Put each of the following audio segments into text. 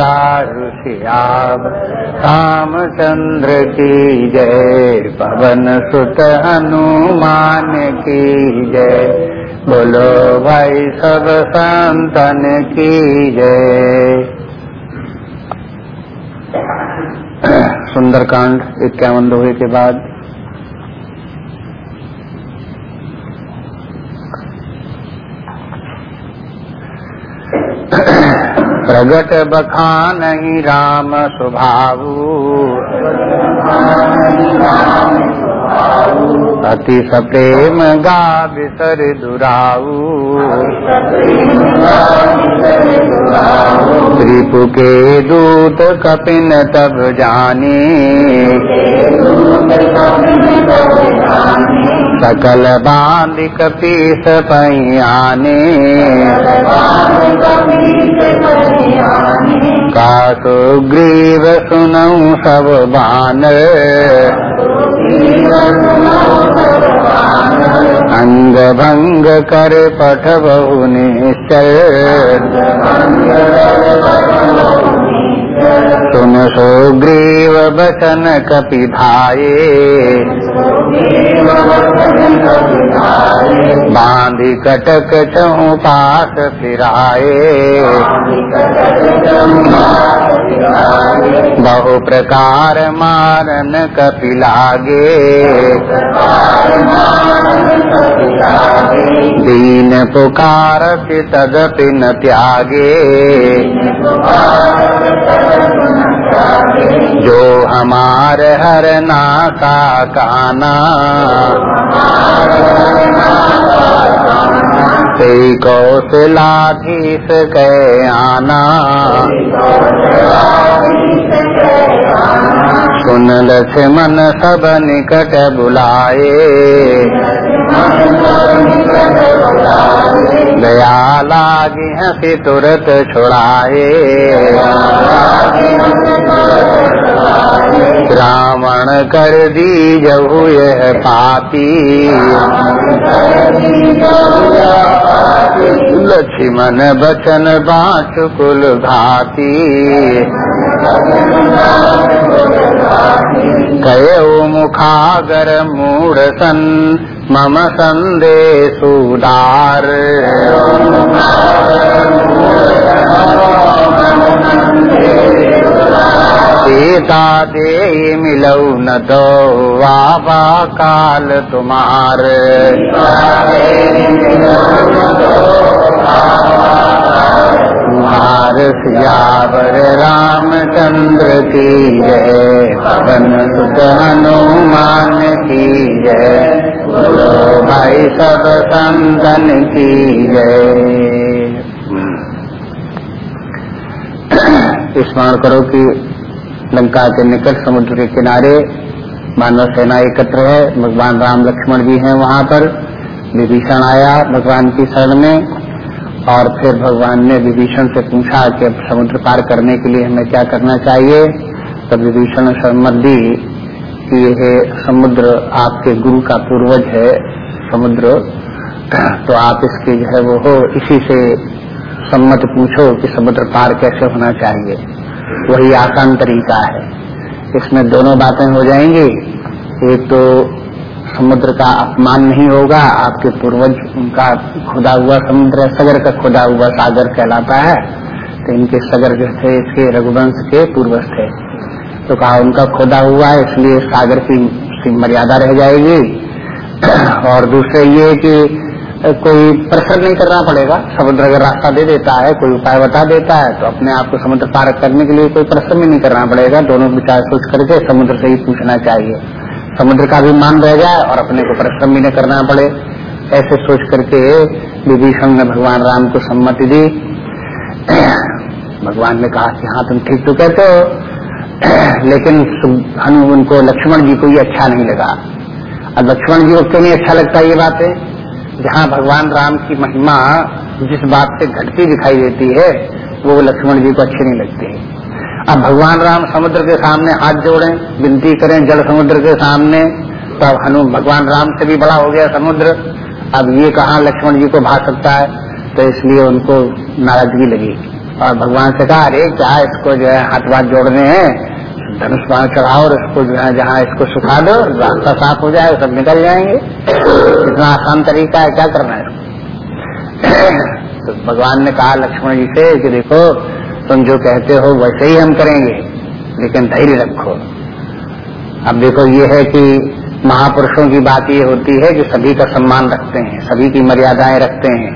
ऋषियाब रामचंद्र की जय, पवन सुत हनुमान की जय। बोलो भाई सब संतन की जय। सुंदरकांड इक्यावन दोहे के बाद प्रगट बखान राम स्वभावु। अति सप्रेम गा बिसर दुराऊ। त्रिपु के दूत कपिन तब जाने। सकल बाँध कपीस पैयाने का सुग्रीव सुनऊ सब बानर। अंग भंग कर पठ बहु निश्चय सुन सुग्रीव बचन कपि भाये कटक चहु फिराए बहु प्रकार मारन कपि लागे दीन पुकार तदपि न त्यागे। जो हमार हर नाका काना। ते कौशलाधीश कै आना। सुन लक्ष्मण सब निकट बुलाए। दया लागी हसी तुरत छुड़ाए। रावण कर दी जहु यह पाती। लक्ष्मण बचन बाँच कुल घाती। कयो मुखागर मूढ़ सन मम संदेशुदार सीता दे मिलऊ न दो वाबा काल तुम्हार। रामचंद्र की जय पवन हनुमान की जय। बोलो भाई सब संतन की जय। स्मरण करो कि लंका के निकट समुद्र के किनारे मानव सेना एकत्र है। भगवान राम लक्ष्मण जी हैं वहाँ पर। विभीषण आया भगवान की शरण में। और फिर भगवान ने विभीषण से पूछा कि अब समुद्र पार करने के लिए हमें क्या करना चाहिए? तब विभीषण सम्मत दी कि यह समुद्र आपके गुरु का पूर्वज है, समुद्र। तो आप इसके जो है वो हो, इसी से सम्मत पूछो कि समुद्र पार कैसे होना चाहिए। वही आसान तरीका है। इसमें दोनों बातें हो जाएँगी। एक तो समुद्र का अपमान नहीं होगा, आपके पूर्वज उनका खुदा हुआ समुद्र सगर का खुदा हुआ सागर कहलाता है। तो इनके सगर थे, इसके रघुवंश के पूर्वज थे। तो कहा, उनका खुदा हुआ है इसलिए सागर की मर्यादा रह जाएगी। और दूसरे ये कि कोई परिश्रम नहीं करना पड़ेगा। समुद्र अगर रास्ता दे देता है, कोई उपाय बता देता है तो अपने आप को समुद्र पार करने के लिए कोई परिश्रम ही नहीं करना पड़ेगा। दोनों विचार सोच करके समुद्र से ही पूछना चाहिए। समुद्र का भी मान रह जाए और अपने को परिश्रम भी न करना पड़े, ऐसे सोच करके विभीषण ने भगवान राम को सम्मति दी। भगवान ने कहा कि हाँ तुम ठीक तो कहते हो, लेकिन हनु, उनको लक्ष्मण जी को ये अच्छा नहीं लगा। अब लक्ष्मण जी को क्यों नहीं अच्छा लगता ये बातें? जहाँ भगवान राम की महिमा जिस बात से घटती दिखाई देती है, वो लक्ष्मण जी को अच्छी नहीं लगती। अब भगवान राम समुद्र के सामने हाथ जोड़ें, विनती करें जल समुद्र के सामने। तो अब हनु, भगवान राम से भी बड़ा हो गया समुद्र। अब ये कहा लक्ष्मण जी को भा सकता है? तो इसलिए उनको नाराज़गी लगी। और भगवान से कहा, अरे, क्या इसको जो है हाथ बात जोड़ने हैं? धनुष बाण चढ़ाओ और इसको जो है जहाँ इसको सुखा दो, रास्ता साफ़ हो जाए, सब निकल जाएँगे। इतना आसान तरीका है, क्या करना है तो भगवान ने कहा लक्ष्मण जी से कि देखो तुम जो कहते हो वैसे ही हम करेंगे, लेकिन धैर्य रखो। अब देखो, ये है कि महापुरुषों की बात ये होती है कि सभी का सम्मान रखते हैं, सभी की मर्यादाएँ रखते हैं।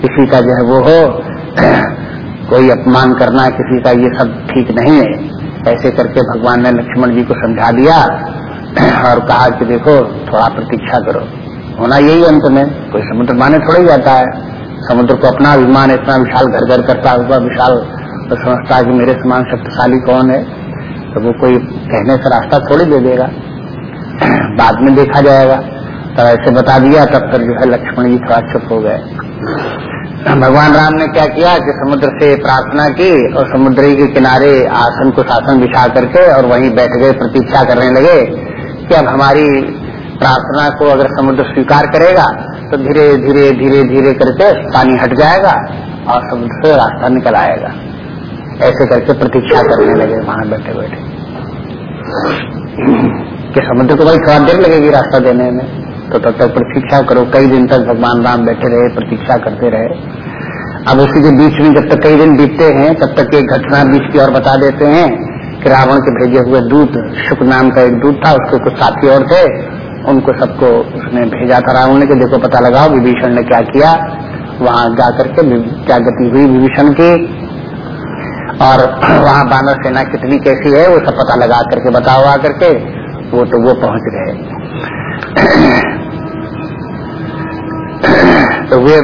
किसी का जो है वो हो, कोई अपमान करना, किसी का ये सब ठीक नहीं है। ऐसे करके भगवान ने लक्ष्मण जी को समझा दिया और कहा कि देखो, थोड़ा प्रतीक्षा करो। होना यही अंत में, कोई समुद्र माने थोड़ा ही जाता है। समुद्र को अपना अभिमान इतना विशाल घर घर करता हुआ विशाल तो समझता कि मेरे समान शक्तिशाली कौन है? तो वो कोई कहने से रास्ता थोड़ी दे देगा। बाद में देखा जाएगा। तो ऐसे बता दिया, तब तक जो है लक्ष्मण जी थोड़ा चुप हो गए। भगवान राम ने क्या किया कि समुद्र से प्रार्थना की और समुद्र के किनारे आसन को शासन बिछा करके और वहीं बैठ गए, प्रतीक्षा करने लगे कि अब हमारी प्रार्थना को अगर समुद्र स्वीकार करेगा तो धीरे धीरे धीरे धीरे करके पानी हट जाएगा और समुद्र से रास्ता निकल आएगा। ऐसे करके प्रतीक्षा करने लगे वहाँ बैठे बैठे। कि समुद्र को भाई थोड़ा देर लगेगी रास्ता देने में। तो तब तक प्रतीक्षा करो, कई दिन तक भगवान राम बैठे रहे, प्रतीक्षा करते रहे। अब उसी के बीच में जब तक कई दिन बीतते हैं, तब तक एक घटना बीच की और बता देते हैं कि रावण के भेजे हुए दूत, शुक नाम का एक दूत था, उसके कुछ साथी और थे। उनको सबको उसने भेजा था रावण ने कि। देखो, पता लगाओ विभीषण ने क्या किया। वहाँ जाकर के क्या गति हुई विभीषण की? और वहाँ बानर सेना कितनी कैसी है, वो सब पता लगा करके बताओ आ करके, वो तो वो पहुँच गए। तो वे,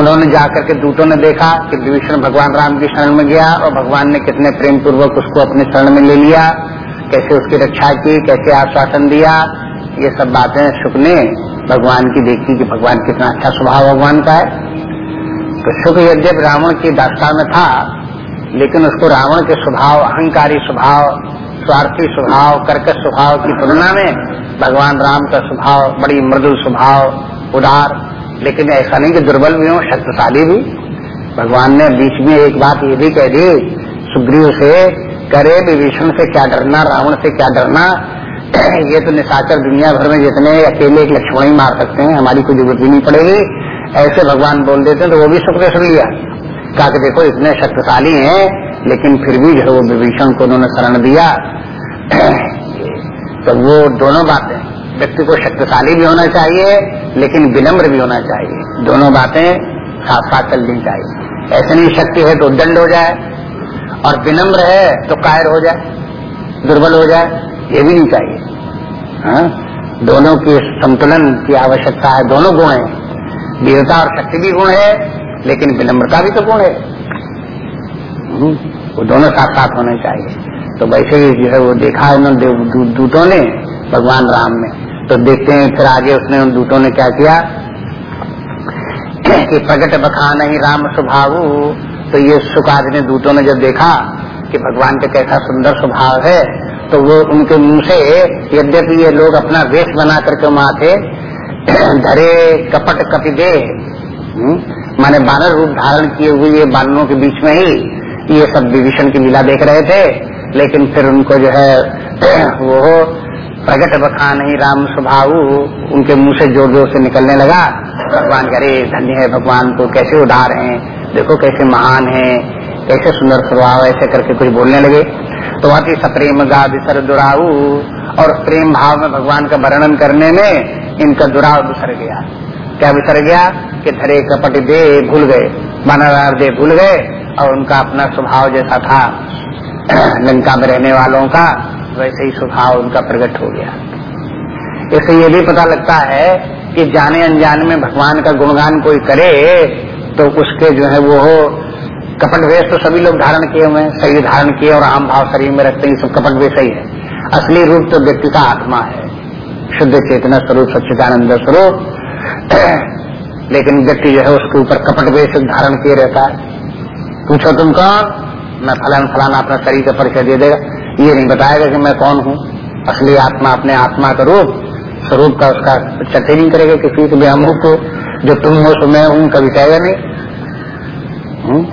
उन्होंने जाकर के दूतों ने देखा कि विभीषण भगवान राम की शरण में गया और भगवान ने कितने प्रेम पूर्वक उसको अपने शरण में ले लिया, कैसे उसकी रक्षा की, कैसे आश्वासन दिया। ये सब बातें सुख ने भगवान की देखी कि भगवान कितना अच्छा स्वभाव भगवान का है। तो सुख यद्यप रावण की दास्ता में था लेकिन उसको रावण के स्वभाव, अहंकारी स्वभाव, स्वार्थी स्वभाव, कर्कश स्वभाव की तुलना में भगवान राम का स्वभाव बड़ी मृदु स्वभाव, उदार, लेकिन ऐसा नहीं कि दुर्बल भी हो, शक्तिशाली भी। भगवान ने बीच में एक बात ये भी कह दी, सुग्रीव से करे विभीषण से क्या डरना, रावण से क्या डरना? ये तो निशाचर दुनिया भर में जितने अकेले एक लक्ष्मण ही मार सकते हैं, हमारी कोई ज़रूरत भी नहीं पड़ेगी। ऐसे भगवान बोल देते हैं तो वो भी सुख सुन लिया। कहा कि देखो, इतने शक्तिशाली हैं, लेकिन फिर भी जो वो विभीषण को उन्होंने शरण दिया। तो वो दोनों बातें, व्यक्ति को शक्तिशाली भी होना चाहिए, लेकिन विनम्र भी होना चाहिए। दोनों बातें साथ साथ चलनी चाहिए। ऐसे नहीं शक्ति है तो दंड हो जाए, और विनम्र है तो कायर हो जाए, दुर्बल हो जाए, ये भी नहीं चाहिए। हा? दोनों के संतुलन की आवश्यकता है, दोनों गुण है। वीरता और शक्ति भी गुण है लेकिन विनम्रता भी तो गुण है। हम्म, वो दोनों साथ साथ होने चाहिए। तो वैसे ही जो है वो देखा उन्होंने दूतों ने भगवान राम ने। तो देखते हैं फिर आगे उसने उन दूतों ने क्या किया? कि प्रकट बखा नहीं राम स्वभाव। तो ये सुखाद ने दूतों ने जब देखा कि भगवान का कैसा सुंदर स्वभाव है तो वो उनके मुँह से यद्यपि ये लोग अपना वेश बना करके वहाँ थे धरे कपट कपिदे हम्म, माने बानर रूप धारण किए हुए ये बानरों के बीच में ही ये सब विभीषण की लीला देख रहे थे, लेकिन फिर उनको जो है, वो प्रगट बखा नहीं, राम स्वभाव उनके मुँह से ज़ोर ज़ोर से निकलने लगा। भगवान करे धन्य है भगवान को कैसे उदार हैं? देखो कैसे महान है, कैसे सुंदर स्वभाव ऐसे करके कुछ बोलने लगे। तो वहाँ सप्रेम गा बिसर दुराऊ, और प्रेम भाव में भगवान का वर्णन करने में इनका दुराव बिसर गया। क्या बिसर गया कि धरे कपट दे भूल गए मानव दे भूल गए, और उनका अपना स्वभाव जैसा था। लंका में रहने वालों का वैसे ही स्वभाव उनका प्रकट हो गया। इससे ये भी पता लगता है कि जाने अनजाने में भगवान का गुणगान कोई करे तो उसके जो है वो कपट वेश तो सभी लोग धारण किए हुए शरीर धारण किए और आम भाव शरीर में रखते हैं सब कपट वेश ही है। असली रूप तो व्यक्ति का आत्मा है। शुद्ध चेतना स्वरूप, सच्चिदानंद स्वरूप लेकिन व्यक्ति जो है उसके ऊपर कपट वेश धारण किए रहता है। पूछो तुम कौन? मैं फलान फलाना अपना शरीर का परिचय दे देगा। ये नहीं बताएगा कि मैं कौन हूँ। असली आत्मा अपने आत्मा का रूप, स्वरूप का उसका चर्चा नहीं करेगा किसी के भी अमुख को। जो तुम हो सो मैं हूँ, कभी कहेगा नहीं। हुँ?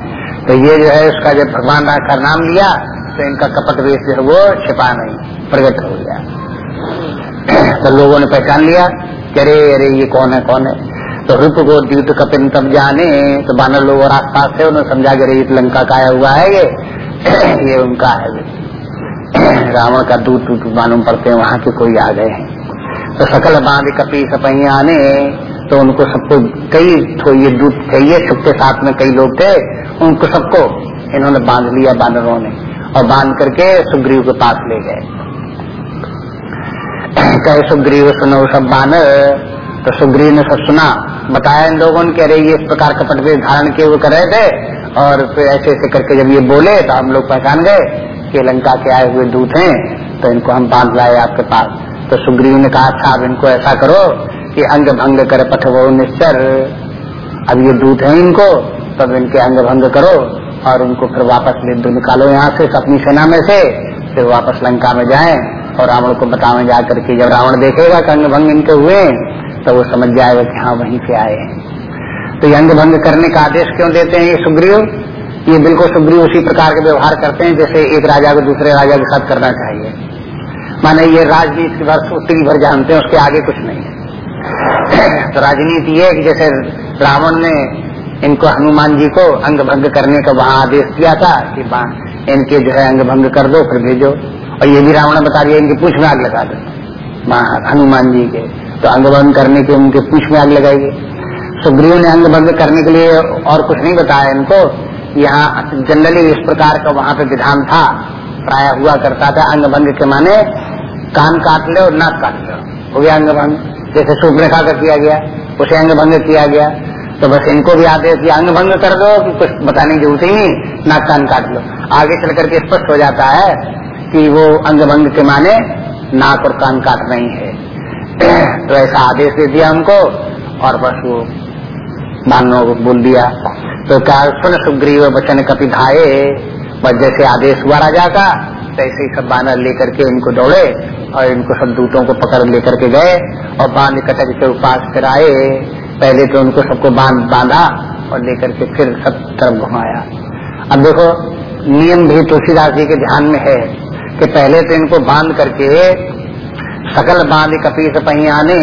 तो ये जो है उसका जब भगवान का नाम लिया तो इनका कपट वेश जो है वो छिपा नहीं, प्रकट हो गया। तो लोगों ने पहचान लिया। कि अरे अरे ये कौन है कौन है? तो रूप को द्यूत कपिन तब जाने तो बानर लोग और आस पास से उन्होंने समझा कि अरे लंका का आया हुआ है ये। ये उनका है। रावण का दूध दूध मालूम पड़ते हैं, वहाँ के कोई आ गए हैं। तो सकल बाँध कपी सपही आने तो उनको सबको कई तो ये दूध चाहिए सबके साथ में कई लोग थे, उनको सबको इन्होंने बाँध लिया बानरों ने, और बाँध करके सुग्रीव के पास ले गए। कहे सुग्रीव सुनो सब बानर तो सुग्रीव ने सब सुना। बताया इन लोगों ने कह रहे ये इस प्रकार कपट वेश धारण किए हुए कर रहे थे। और फिर ऐसे ऐसे करके जब ये बोले तो हम लोग पहचान गए कि लंका के आए हुए दूत हैं तो इनको हम बाँध लाए आपके पास। तो सुग्रीव ने कहा अच्छा अब इनको ऐसा करो कि अंग भंग कर पठवो निश्चर। अब ये दूत है इनको, तब इनके अंग भंग करो और उनको फिर वापस ले निकालो यहाँ से, अपनी सेना में से। फिर वापस लंका में जाए। और रावण को बतावे जा करके जब रावण देखेगा कि अंग भंग इनके हुए तो वो समझ जाएगा कि हाँ वहीं से आए हैं। तो अंग भंग करने का आदेश क्यों देते हैं ये सुग्रीव? ये बिल्कुल सुग्रीव उसी प्रकार के व्यवहार करते हैं जैसे एक राजा को दूसरे राजा के साथ करना चाहिए। माने ये राजनीति भर उत्तरी भर जानते हैं, उसके आगे कुछ नहीं है। तो राजनीति ये कि जैसे रावण ने इनको हनुमान जी को अंग भंग करने का वहाँ आदेश दिया था कि इनके जो है अंग भंग कर दो, फिर भेजो। और ये भी रावण बता दिया, इनके पूछ में आग लगा दो। हनुमान जी के। तो अंग भंग करने के उनके पूछ में आग लगाएगी सुग्रीव ने अंग भंग करने के लिए और कुछ नहीं बताया इनको। यहाँ जनरली इस प्रकार का वहाँ पे विधान था। प्राय हुआ करता था अंग भंग के माने कान काट ले और नाक काट लो। हो गया अंग भंग। जैसे सुब्रेखा का किया गया, उसे अंग भंग किया गया। तो बस इनको भी आदेश दिया, अंग भंग कर दो कि कुछ बताने की ज़रूरत ही नहीं, नाक कान काट लो। आगे चल करके स्पष्ट हो जाता है कि वो अंग भंग के माने नाक और कान काट नहीं है। तो ऐसा आदेश दे दिया हमको और बस वो मानो बोल दिया। तो क्या सुन सुग्रीव वचन कपि धाये? बस जैसे आदेश हुआ राजा का, तैसे ही सब बानर लेकर के इनको दौड़े और इनको सब दूतों को पकड़ लेकर के गए और बाँध कटक के उपास कराए पहले तो उनको सबको बाँध बांधा और लेकर के फिर सब तरफ़ घुमाया। अब देखो, नियम भी तुलसीदास जी के ध्यान में है। कि पहले तो इनको बाँध करके सकल बाँध कपी से पहियाने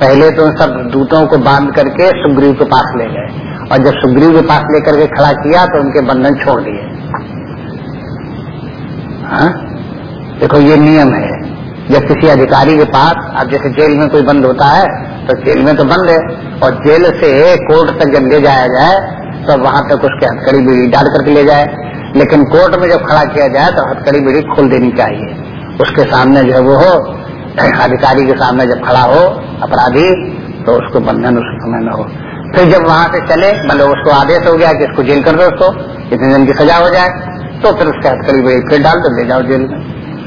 पहले तो सब दूतों को बाँध करके सुग्रीव के पास ले गए। और जब सुग्रीव के पास लेकर के खड़ा किया तो उनके बंधन छोड़ दिए। हाँ? देखो, ये नियम है। जब किसी अधिकारी के पास, अब जैसे जेल में कोई बंद होता है तो जेल में तो बंद है। और जेल से कोर्ट तक जब ले जाया जाए तो वहाँ तक उसके हथकड़ी बीड़ी डाल करके ले जाए। लेकिन कोर्ट में जब खड़ा किया जाए तो हथकड़ी बीड़ी खोल देनी चाहिए। उसके सामने जो है वो हो, अधिकारी के सामने जब खड़ा हो, अपराधी तो उसको बंधन उस समय न हो। फिर जब वहाँ से चले मतलब उसको आदेश हो गया कि इसको जेल कर दो उसको, इतने दिन की सजा हो जाए तो फिर उसके हथकड़ी बड़ी फिर डाल दो, ले जाओ जेल में।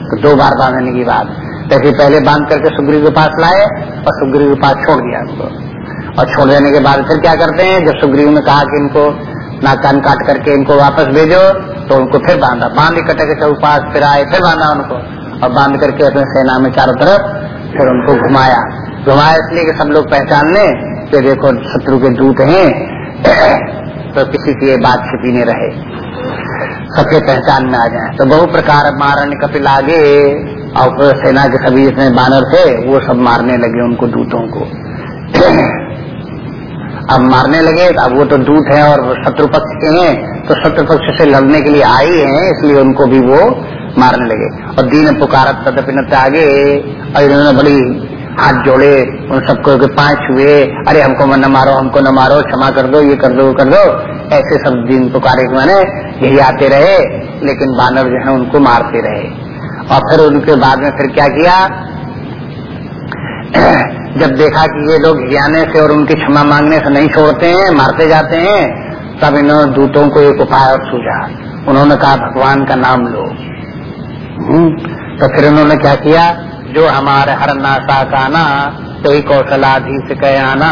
तो दो बार बांधने की बात। तैसे पहले बाँध करके सुग्रीव के पास लाए, और सुग्रीव के पास छोड़ दिया उनको। और छोड़ देने के बाद फिर क्या करते हैं? जब सुग्रीव ने कहा कि इनको नाक कान काट करके इनको वापस भेजो तो उनको फिर बांधा। बाँध इकट्ठे के उपास फिर आए, फिर बांधा उनको। और बाँध करके अपने सेना में चारों तरफ़ फिर उनको घुमाया। घुमाया इसलिए कि सब लोग पहचान ले कि देखो शत्रु के दूत हैं तो किसी की ये बात छिपी नहीं रहे। सबके पहचान में आ जाए। तो बहु प्रकार मारन कपिल आगे और सेना के सभी जितने बानर थे, वो सब मारने लगे उनको दूतों को। अब मारने लगे, अब वो तो दूत है और शत्रु पक्ष के हैं तो शत्रु पक्ष से लड़ने के लिए आए हैं, इसलिए उनको भी वो मारने लगे। और दीन पुकारत आगे, और इन्होंने बड़ी हाथ जोड़े, उन सबको पाँच हुए, अरे हमको न मारो, हमको न मारो, क्षमा कर दो, ये कर दो, वो कर दो। ऐसे सब दिन पुकारे मैंने यही आते रहे, लेकिन बानर जो है उनको मारते रहे। और फिर उनके बाद में फिर क्या किया? जब देखा कि ये लोग ज्ञाने से और उनकी क्षमा मांगने से नहीं छोड़ते हैं, मारते जाते हैं, तब इन्होंने दूतों को एक उपाय सूझा। उन्होंने कहा, भगवान का नाम लो। हम्म। तो फिर उन्होंने क्या किया? जो हमारे हर नाशा का ना तो कौशलाधीश के आना।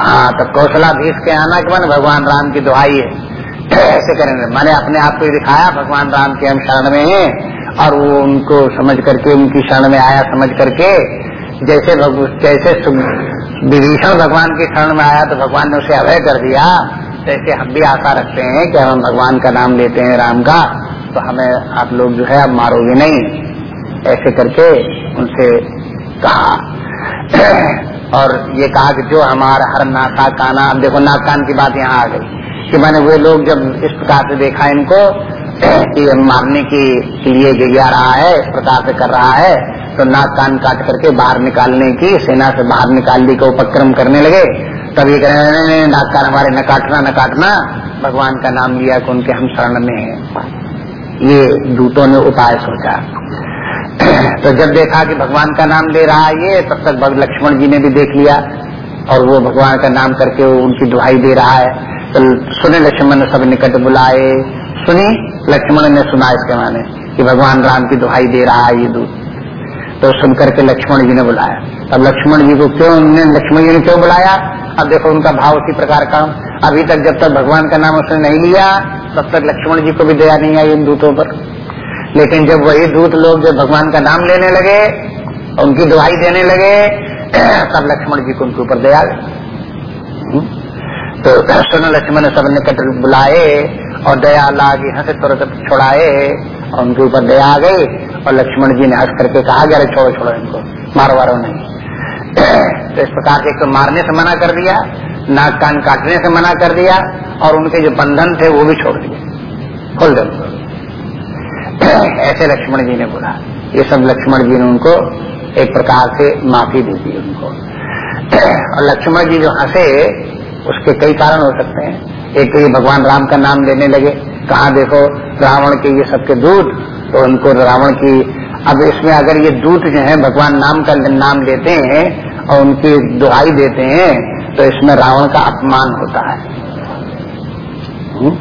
हाँ तो कौशलाधीश के आना के मैंने भगवान राम की दुहाई है। ऐसे करेंगे मैंने अपने आप को दिखाया, भगवान राम के हम शरण में हैं और वो उनको समझ करके, उनकी शरण में आया समझ करके जैसे जैसे विभीषण भगवान के शरण में आया तो भगवान ने उसे अभय कर दिया। जैसे हम भी आशा रखते हैं कि हम भगवान का नाम लेते हैं राम का तो हमें आप लोग जो है अब मारोगे नहीं। ऐसे करके उनसे कहा। और ये कहा कि जो हमारा हर नाका काना, अब देखो नाक कान की बात यहाँ आ गई कि मैंने वे लोग जब इस प्रकार से देखा इनको कि मारने के लिए गिरा रहा है इस प्रकार से कर रहा है तो नाक कान काट करके बाहर निकालने की, सेना से बाहर निकालने का उपक्रम करने लगे। तब ये कह रहे नाक कान हमारे न काटना न काटना, भगवान का नाम लिया कि उनके हम शरण में है। ये दूतों ने उपाय सोचा। तो जब देखा कि भगवान का नाम ले रहा है ये, तब तक लक्ष्मण जी ने भी देख लिया और वो भगवान का नाम करके उनकी दुहाई दे रहा है। तो सुने लक्ष्मण ने सब निकट बुलाए। सुनी लक्ष्मण ने सुना इसके माने कि भगवान राम की दुहाई दे रहा है ये दूत तो सुन करके लक्ष्मण जी ने बुलाया। अब लक्ष्मण जी को क्यों लक्ष्मण जी ने क्यों बुलाया? अब देखो उनका भाव उसी प्रकार का। अभी तक जब तक भगवान का नाम उसने नहीं लिया, तब तक लक्ष्मण जी को भी दया नहीं आई इन दूतों पर। लेकिन जब वही दूत लोग जब भगवान का नाम लेने लगे, उनकी दुहाई देने लगे, तब लक्ष्मण जी को उनके ऊपर दया हम्म? तो सुन लक्ष्मण सब निकट बुलाए। और दया लाग यहाँ से तुरंत छुड़ाए और उनके ऊपर दया आ गई और लक्ष्मण जी ने हंस करके कहा गया छोड़ो छोड़ो इनको, मारो मारो नहीं। तो इस प्रकार से तो मारने से मना कर दिया, नाक कान काटने से मना कर दिया और उनके जो बंधन थे वो भी छोड़ दिए, खोल दे ऐसे लक्ष्मण जी ने बोला। ये सब लक्ष्मण जी ने उनको एक प्रकार से माफ़ी दे दी उनको। और लक्ष्मण जी जो हंसे, उसके कई कारण हो सकते हैं। एक तो ये भगवान राम का नाम लेने लगे, कहा देखो, रावण के ये सबके दूत तो उनको रावण की, अब इसमें अगर ये दूत जो है भगवान नाम का नाम लेते हैं और उनकी दुहाई देते हैं तो इसमें रावण का अपमान होता है हम्म?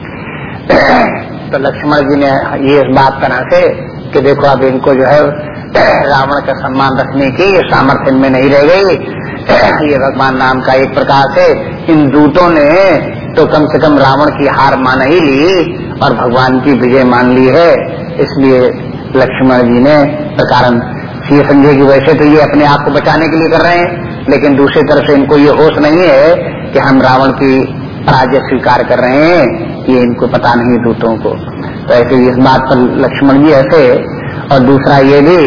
तो लक्ष्मण जी ने ये इस बात तरह से कि देखो, अब इनको जो है, रावण का सम्मान रखने की सामर्थ्य में नहीं रह गई ये भगवान नाम का एक प्रकार से इन दूतों ने तो कम से कम रावण की हार मान ही ली और भगवान की विजय मान ली है। इसलिए लक्ष्मण जी ने प्रकार ये समझे कि वैसे तो ये अपने आप को बचाने के लिए कर रहे हैं, लेकिन दूसरी तरफ़ से इनको ये होश नहीं है कि हम रावण की पराजय स्वीकार कर रहे हैं, ये इनको पता नहीं दूतों को। तो ऐसे इस बात पर लक्ष्मण जी ऐसे और दूसरा ये भी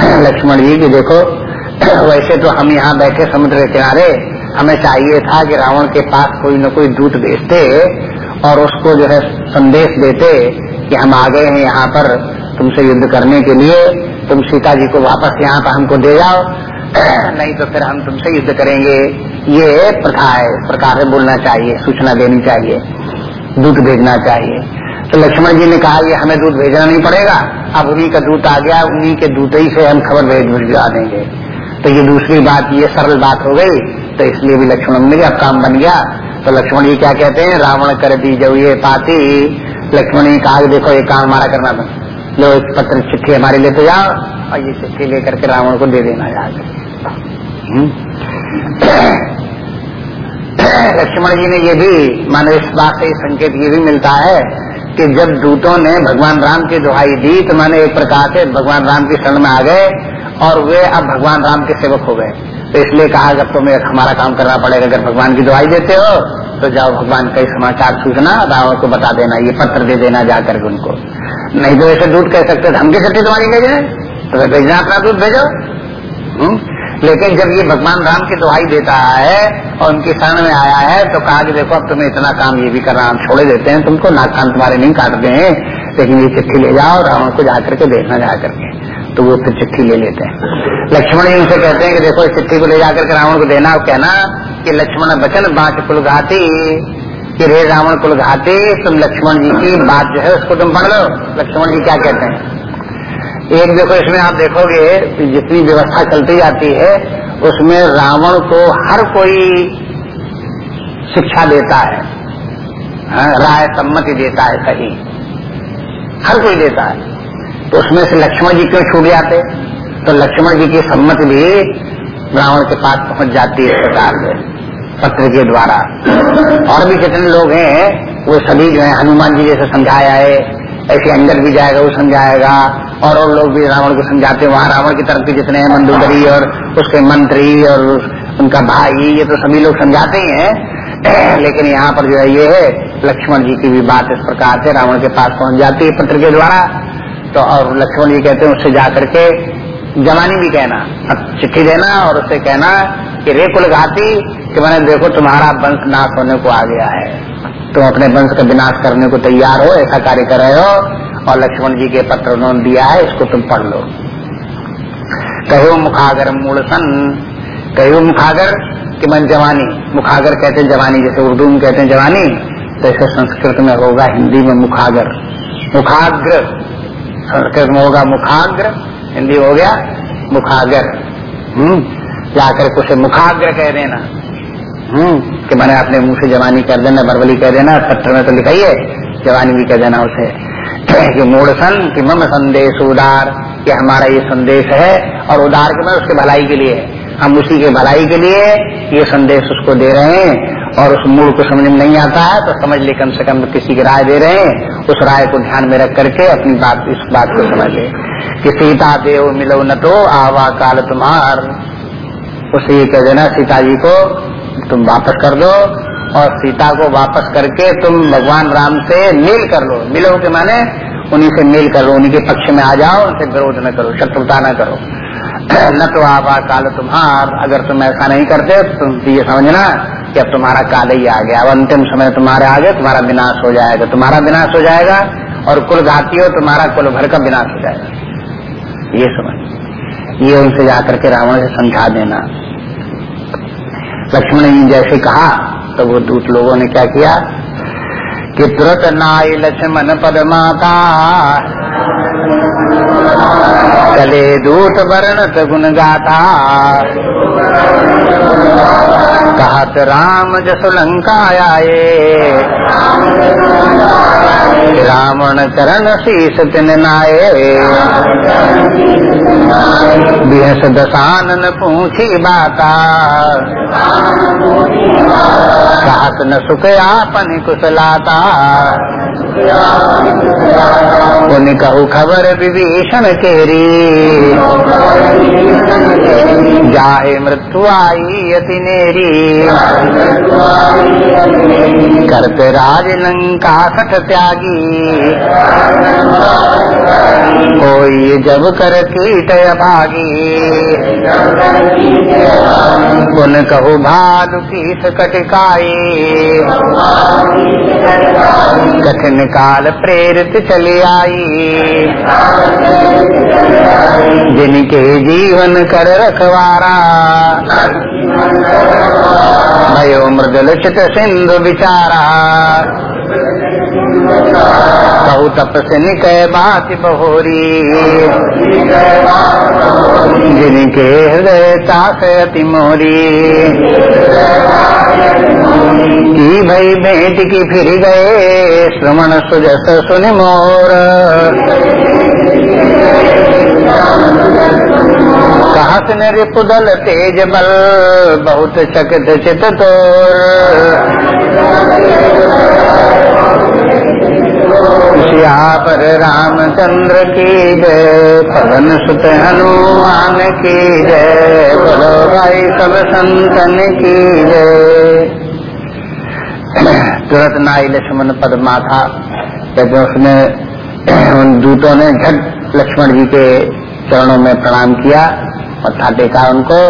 लक्ष्मण जी की देखो वैसे तो हम यहाँ बैठे समुद्र के किनारे। हमें चाहिए था कि रावण के पास कोई न कोई दूत भेजते और उसको जो है संदेश देते कि हम आ गए हैं यहाँ पर तुमसे युद्ध करने के लिए। तुम सीता जी को वापस यहाँ पर हमको दे जाओ। नहीं तो फिर हम तुमसे युद्ध करेंगे। ये प्रथा है। प्रकार से बोलना चाहिए, सूचना देनी चाहिए दूध भेजना चाहिए। तो लक्ष्मण जी ने कहा, ये हमें दूध भेजना नहीं पड़ेगा। अब उन्हीं का दूध आ गया। उन्हीं के दूत ही से हम खबर भेज भिजवा देंगे। तो ये दूसरी बात, ये सरल बात हो गई तो इसलिए भी लक्ष्मण ने अब काम बन गया। तो लक्ष्मण जी क्या कहते हैं, रावण कर दी जब ये पाती, लक्ष्मण जी कहा देखो ये काम हमारा करना था। लो एक पत्र चिट्ठी हमारे लेते जाओ, और ये चिट्ठी लेकर के रावण को दे देना जाकर हम्म। लक्ष्मण जी ने ये भी, मानो इस बात से संकेत ये भी मिलता है कि जब दूतों ने भगवान राम की दुहाई दी तो मैंने एक प्रकार से भगवान राम की शरण में आ गए और वे अब भगवान राम के सेवक हो गए। तो इसलिए कहा, जब तुम्हें हमारा काम करना पड़ेगा, अगर भगवान की दुहाई देते हो तो जाओ भगवान का समाचार सूचना, रावण को बता देना, ये पत्र दे देना जाकर के उनको। नहीं तो ऐसे दूध कह सकते, धमकी सट्टी तुम्हारी भेजे तो भेजना, अपना दूध भेजो। हम्म? लेकिन जब ये भगवान राम की दुहाई देता है और उनकी शरण में आया है तो कहा कि देखो, अब तुम्हें इतना काम ये भी करना, हम छोड़े देते हैं तुमको नाक कान तुम्हारे नहीं काटते हैं। लेकिन ये चिट्ठी ले जाओ, रावण को जाकर के देखना, जाकर के। तो वो फिर चिट्ठी ले लेते हैं। लक्ष्मण जी उनसे कहते हैं कि देखो इस चिट्ठी को ले जाकर के रावण को देना। और कहना कि लक्ष्मण बचन बाँच कुलघाती कि रे रावण कुलघाती तुम लक्ष्मण जी की बात जो है उसको तुम पढ़ लो। लक्ष्मण जी क्या कहते हैं? एक देखो इसमें आप देखोगे जितनी व्यवस्था चलती जाती है उसमें रावण को हर कोई शिक्षा देता है। हाँ, राय सम्मति देता है सही हर कोई देता है। तो उसमें से लक्ष्मण जी क्यों छूट जाते? तो लक्ष्मण जी की सम्मति भी रावण के पास पहुँच जाती है प्रकार से, पत्र के द्वारा। और भी जितने लोग हैं, वो सभी जो है, हनुमान जी जैसे समझाया है, ऐसे अंदर भी जाएगा, वो समझाएगा। और और लोग भी रावण को समझाते हैं, वहाँ रावण की तरफ़ के जितने हैं, मंदोदरी और उसके मंत्री और उनका भाई, ये तो सभी लोग समझाते ही हैं। लेकिन यहाँ पर जो है, ये है, लक्ष्मण जी की भी बात इस प्रकार से रावण के पास पहुँच जाती है पत्र के द्वारा। तो और लक्ष्मण जी कहते हैं, उससे जाकर के जवानी भी कहना, अब चिट्ठी देना और उससे कहना कि रे कुल घाती कि मैंने देखो तुम्हारा वंश नाश होने को आ गया है। तुम अपने वंश का विनाश करने को तैयार हो, ऐसा कार्य कर रहे हो और लक्ष्मण जी के पत्र उन्होंने दिया है, इसको तुम पढ़ लो। कहो मुखागर मूल सन, कहो मुखागर कि मन जवानी। मुखागर कहते हैं जवानी, जैसे उर्दू में कहते हैं जवानी तो ऐसे संस्कृत में होगा हिंदी में मुखागर। मुखाग्र। संस्कृत में होगा मुखाग्र हिंदी हो गया मुखागर। हम्म। जाकर कुछ मुखाग्र कह देना। हम्म। कि मैंने अपने मुँह से जवानी कर देना बरबली कह देना पत्थर में तो लिखाई है जवानी भी कह देना उसे। कि मूड सन कि मम संदेश उदार कि हमारा ये संदेश है और उदार के मैं उसके भलाई के लिए। हम उसी के भलाई के लिए ये संदेश उसको दे रहे हैं। और उस मूल को समझ में नहीं आता है तो समझ ले कम से कम किसी की राय दे रहे हैं, उस राय को ध्यान में रख करके अपनी बात, इस बात को समझ ले। कि सीता देव मिलो न तो आवा काल तुम्हार। उसे ये कह देना, सीता जी को तुम वापस कर दो, और सीता को वापस करके तुम भगवान राम से मेल कर लो। मिलो के माने उन्हीं से मेल कर लो, उन्हीं के पक्ष में आ जाओ, उनसे विरोध न करो, शत्रुता न करो। न तो आवा काल तुम्हार। अगर तुम ऐसा नहीं करते तो तुम ये समझना कि अब तुम्हारा काल ही आ गया, अब अंतिम समय तुम्हारे आगे, तुम्हारा विनाश हो जाएगा। तुम्हारा विनाश हो जाएगा और कुल घाती हो, तुम्हारा कुल भर का विनाश हो जाएगा। ये समझ। ये उनसे जाकर के रावण से समझा देना। लक्ष्मण जी जैसे कहा तो वो दूत लोगों ने क्या किया? कि तुरंत नाई लक्ष्मण पद माता चले दूत वर्ण गुण गाता। कहत राम जस लंका आए रावण चरण शीस तिन नाये। बिहस दसानन पूछी बाता। कहत न सुख आपन कुशलाता। उन कहू खबर विभीषण केरी। जाहे मृत्यु आई अति नेरी। करते राज लंका सठ त्यागी। कोई जब कर कीट भागी पुन कहू भालु की कटकाई। कठिन काल प्रेरित चली आई। जिनके जीवन कर रखवारा। भयो मृदुल चित सिंधु विचारा। कहू तपस निकय बात बहोरी। जिनके हृदय तास अति मोरी। की भई भेंट की फिर गए, श्रवण सुजस सुन मोर। कहत न रिपुदल तेज बल? बहुत चकित चित तोर। पर रामचंद्र की जय, पवन सुत हनुमान की जय, बोलो भाई सब संतन की जय। तुरंत नाई लक्ष्मण पद माथा जब उसने उन दूतों ने झट लक्ष्मण जी के चरणों में प्रणाम किया था टेका उनको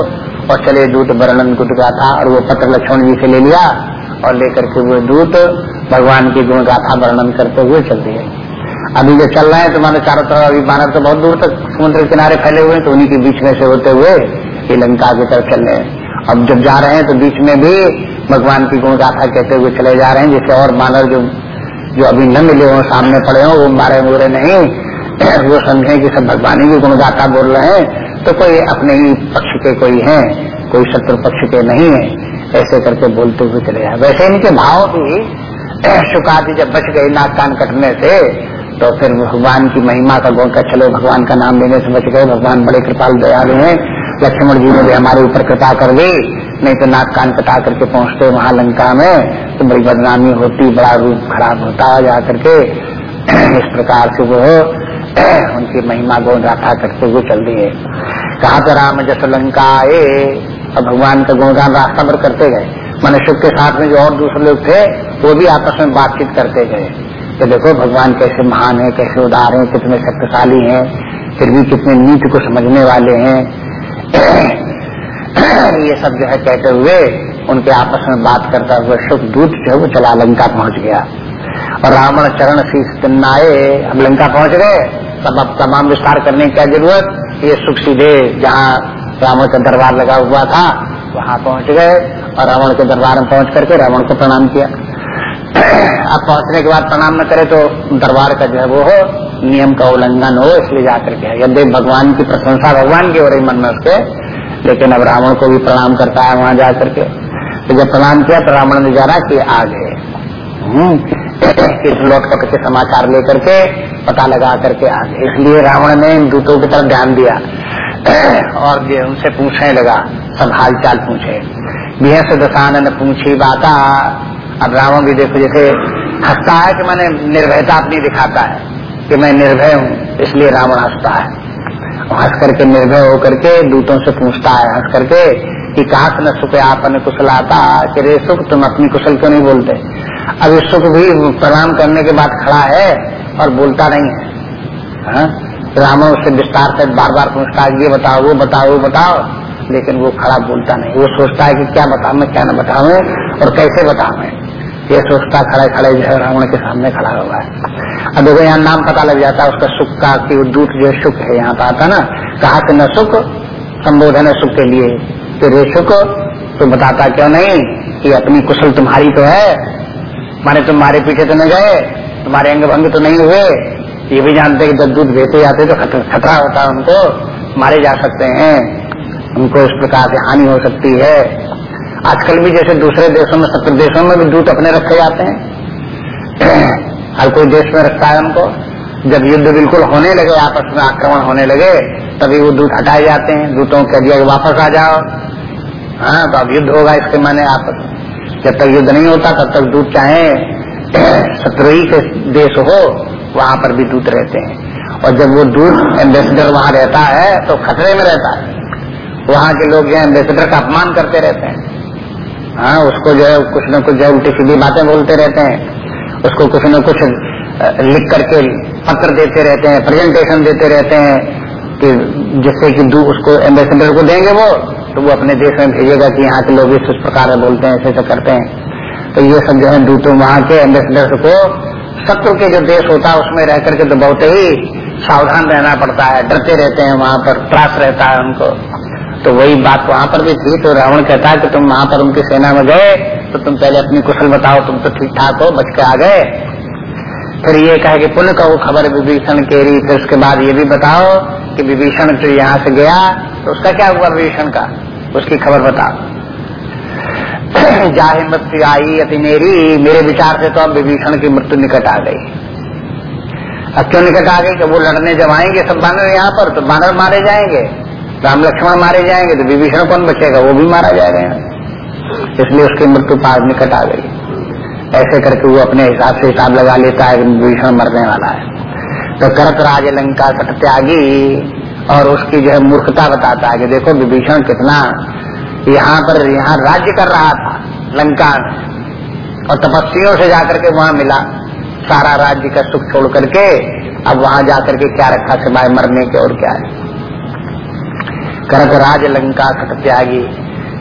और चले दूत वर्णन गुट का था और वो पत्र लक्ष्मण जी से ले लिया और लेकर के वो दूत भगवान की गुण गाथा वर्णन करते हुए चल दिए। अभी जो चल रहे हैं तो मानो चारों तरफ़ अभी मानव तो बहुत दूर तक समुद्र किनारे फैले हुए हैं तो उन्हीं के बीच में से होते हुए ये लंका की तरफ़ चल रहे हैं। अब जब जा रहे हैं तो बीच में भी भगवान की गुण गाथा कहते हुए चले जा रहे हैं, जिससे और मानव जो जो अभी न मिले हो, सामने पड़े हो, वो मारे मुरे नहीं। वो समझे कि सब भगवान की गुणगाथा बोल रहे हैं। तो कोई अपने ही पक्ष के कोई है, कोई शत्रु पक्ष के नहीं है, ऐसे करके बोलते हुए चले जाए। वैसे इनके भाव भी शुकाती जब बच गई नाक कान कटने से तो फिर भगवान की महिमा का गुण का चलो, भगवान का नाम लेने से बच गए, भगवान बड़े कृपाल दयालु हैं। लक्ष्मण जी ने भी हमारे ऊपर कृपा कर दी, नहीं तो नाक कान कटा करके पहुँचते वहाँ लंका में तो बड़ी बदनामी होती, बड़ा रूप खराब होता जा करके। इस प्रकार से वो उनकी महिमा गुण गाथा करते हुए चल दिए कहा तो राम, जस लंका आए और भगवान का गुणगान रास्ता पर करते गए। मनुष्य के साथ में जो और दूसरे लोग थे, वो भी आपस में बातचीत करते गए। कि देखो भगवान कैसे महान है, कैसे उदार है, कितने शक्तिशाली हैं, फिर भी कितने नीति को समझने वाले हैं। ये सब जो है कहते हुए उनके आपस में बात करता हुआ शुभ दूत जो है वो चला लंका पहुँच गया। और रावण चरण शीश तिन्नाए अब लंका पहुँच गए। तब अब तमाम विस्तार करने की क्या ज़रूरत? ये सुख सीधे जहाँ रावण का दरबार लगा हुआ था, वहाँ पहुँच गए और रावण के दरबार में पहुँच करके रावण को प्रणाम किया। अब पहुँचने के बाद प्रणाम न करे तो दरबार का जो है वो हो, नियम का उल्लंघन हो, इसलिए जाकर के यदि भगवान की प्रशंसा भगवान की हो रही मन में उसके, लेकिन अब रावण को भी प्रणाम करता है वहाँ जाकर के तो जब प्रणाम किया तो रावण ने जाना कि आ गए हम्म। लौट कर के समाचार लेकर के पता लगा करके आ गए इसलिए रावण ने इन दूतों की तरफ़ ध्यान दिया। और उनसे पूछने लगा, सब हाल चाल पूछे। बिह से दसानन पूछी बाता। अब रावण भी देखो जैसे हंसता है कि मैंने निर्भयता अपनी दिखाता है, कि मैं निर्भय हूँ, इसलिए रावण हंसता है। हंस करके निर्भय होकर के दूतों से पूछता है, हंस करके कि कहा न सुख आपने कुशल आता कि रे सुख तुम अपनी कुशल क्यों नहीं बोलते? अब सुख भी प्रणाम करने के बाद खड़ा है और बोलता नहीं है। हाँ? रावण उससे विस्तार से बार बार पूछता है, ये बताओ, वो बताओ वो बताओ। लेकिन वो खड़ा बोलता नहीं। वो सोचता है कि क्या बताऊ मैं, क्या न बताऊ और कैसे बताऊ ये सोचता खड़े खड़े जो है रावण के सामने खड़ा हुआ है। अब देखो, यहाँ नाम पता लग जाता है, उसका सुख का कि वो दूत जो सुख है यहाँ आता ना। कहा कि न सुख, संबोधन है सुख के लिए। कि रे सुख तो बताता क्यों नहीं? कि अपनी कुशल तुम्हारी तो है माने तुम्हारे पीछे तो नहीं गए, तुम्हारे अंग भंग तो नहीं हुए। ये भी जानते कि जब दूध बेचे जाते तो खतरा होता है उनको, मारे जा सकते हैं। उनको इस प्रकार से हानि हो सकती है। आजकल भी जैसे दूसरे देशों में, सत्र देशों में भी दूध अपने रखे जाते हैं। हर कोई देश में रखता है उनको। जब युद्ध बिल्कुल होने लगे, आपस में आक्रमण होने लगे, तभी वो दूध हटाए जाते हैं। दूतों कह दिया वापस आ जाओ। हाँ तो अब युद्ध होगा इसके माने आपस जब तक युद्ध नहीं होता, तब तक दूध चाहे शत्रुही के देश हो, वहाँ पर भी दूध रहते हैं। और जब वो दूध एम्बेसडर वहाँ रहता है तो खतरे में रहता है। वहाँ के लोग जो एम्बेसडर का अपमान करते रहते हैं। हाँ उसको जो है, कुछ न कुछ जो है, उल्टी सीधी बातें बोलते रहते हैं। उसको कुछ न कुछ लिख करके पत्र देते रहते हैं प्रेजेंटेशन देते रहते हैं कि जिससे कि उसको एम्बेसडर को देंगे वो। तो वो अपने देश में भेजेगा कि यहाँ के लोग इस प्रकार बोलते हैं, ऐसे ऐसे करते हैं। तो ये सब जो है दूतों वहाँ के एम्बेसडर को शत्रु के जो देश होता है, उसमें रह करके तो बहुत ही सावधान रहना पड़ता है, डरते रहते हैं वहाँ पर, त्रास रहता है उनको। तो वही बात वहाँ पर भी थी तो रावण कहता है कि तुम वहाँ पर उनकी सेना में गए तो तुम पहले अपनी कुशल बताओ, तुम तो ठीक ठाक हो, बच के आ गए। फिर ये कहे कि पुण्य कहो, खबर विभीषण केरी फिर उसके बाद ये भी बताओ कि विभीषण जो यहाँ से गया तो उसका क्या हुआ विभीषण का? उसकी खबर बताओ जाहि मृत्यु आई अति मेरी, मेरे विचार से तो अब विभीषण की मृत्यु निकट आ गई। अब क्यों निकट आ गई? कि वो लड़ने जब आएँगे सब बानर यहाँ पर तो बानर मारे जाएँगे। राम लक्ष्मण मारे जाएँगे तो विभीषण कौन बचेगा? वो भी मारा जाएगा इसलिए उसकी मृत्यु पास निकट आ गई। ऐसे करके वो अपने हिसाब से हिसाब लगा लेता है विभीषण मरने वाला है। तो करत राज लंका कट त्यागी और उसकी जो है मूर्खता बताता है कि देखो विभीषण कितना यहाँ पर, यहाँ राज्य कर रहा था, लंका और तपस्वियों से जाकर के वहाँ मिला। सारा राज्य का सुख छोड़ करके अब वहाँ जाकर के क्या रखा सिवाय मरने के और क्या है? करत राज लंका खट त्यागी।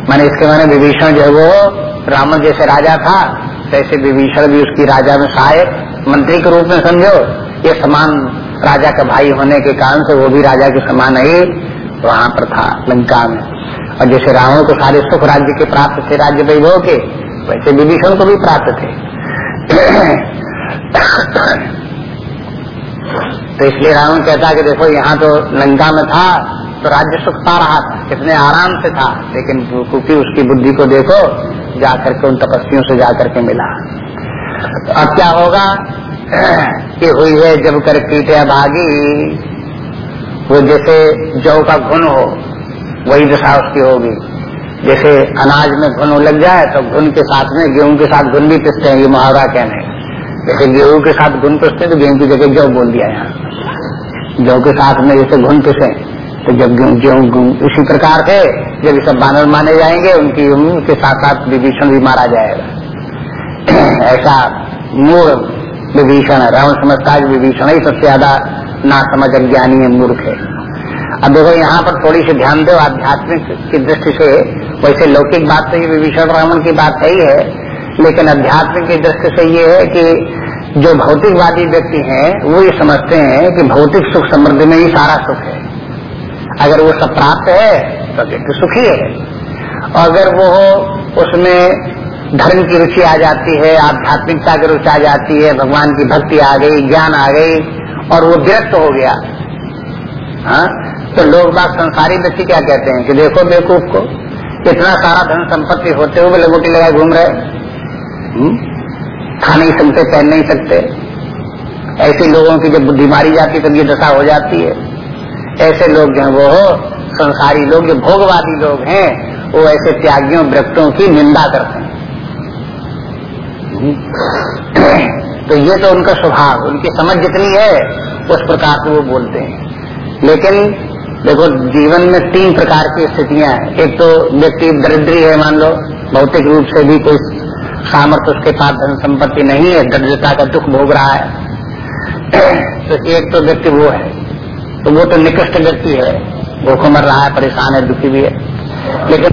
मैंने इसके माने विभीषण जो है वो रावण जैसे राजा था, तैसे विभीषण भी उसकी राजा में सहायक मंत्री के रूप में समझो, ये समान राजा का भाई होने के कारण से वो भी राजा के समान ही वहाँ पर था, लंका में। और जैसे रावण को सारे सुख राज्य के प्राप्त थे, राज्य वैभव के, वैसे विभीषण को भी प्राप्त थे। तो इसलिए रावण कहता कि देखो, यहाँ तो लंका में था तो राज्य सुख पा रहा था, कितने आराम से था, लेकिन क्योंकि उसकी बुद्धि को देखो, जाकर के उन तपस्वियों से जाकर के मिला। तो अब क्या होगा? कि हुई है जब कर कीटे भागी। वो जैसे जौ का घुन हो, वही दशा उसकी होगी। जैसे अनाज में घुन लग जाए तो घुन के साथ में गेहूँ के साथ घुन भी पिसते हैं, ये मुहावरा कहने। जैसे गेहूँ के साथ घुन पिसते तो गेहूँ की जगह जौ बोल दिया यहाँ। जौ के साथ में जैसे घुन पिसे तो जब जो इसी प्रकार से जब सब बानर माने जाएँगे, उनकी उनके साथ साथ विभीषण भी मारा जाएगा। ऐसा मूल विभीषण, रावण समझता है विभीषण ही सबसे ज़्यादा ना समझ अज्ञानी है मूर्ख है। अब देखो, यहाँ पर थोड़ी सी ध्यान दो, आध्यात्मिक की दृष्टि से। वैसे लौकिक बात तो ये विभीषण रावण की बात है ही है, लेकिन अध्यात्मिक की दृष्टि से ये है कि जो भौतिकवादी व्यक्ति हैं, वो ये समझते हैं कि भौतिक सुख समृद्धि में ही सारा सुख है। अगर वो सब प्राप्त है तो व्यक्ति सुखी है। और अगर वो उसमें धर्म की रुचि आ जाती है, आध्यात्मिकता की रुचि आ जाती है, भगवान की भक्ति आ गई, ज्ञान आ गई, और वो विरक्त हो गया। हाँ? तो लोग बात संसारी व्यक्ति क्या कहते हैं कि देखो बेवकूफ़ को, इतना सारा धन संपत्ति होते हुए लगोटी लगाए घूम रहे। हम्म? खा नहीं सकते पहन नहीं सकते। ऐसे लोगों की जब बुद्धि मारी जाती तब ये दशा हो जाती है। ऐसे लोग जो वो संसारी लोग, जो भोगवादी लोग हैं, वो ऐसे त्यागियों व्रक्तों की निंदा करते हैं? तो ये तो उनका स्वभाव, उनकी समझ जितनी है, उस प्रकार से वो बोलते हैं। लेकिन देखो, जीवन में तीन प्रकार की स्थितियाँ हैं। एक तो व्यक्ति दरिद्री है, मान लो, भौतिक रूप से भी कोई सामर्थ्य उसके पास धन संपत्ति नहीं है, दरिद्रता का दुख भोग रहा है। तो एक तो व्यक्ति वो है। तो वो तो निकृष्ट व्यक्ति है। भूखो मर रहा है, परेशान है, दुखी भी है। लेकिन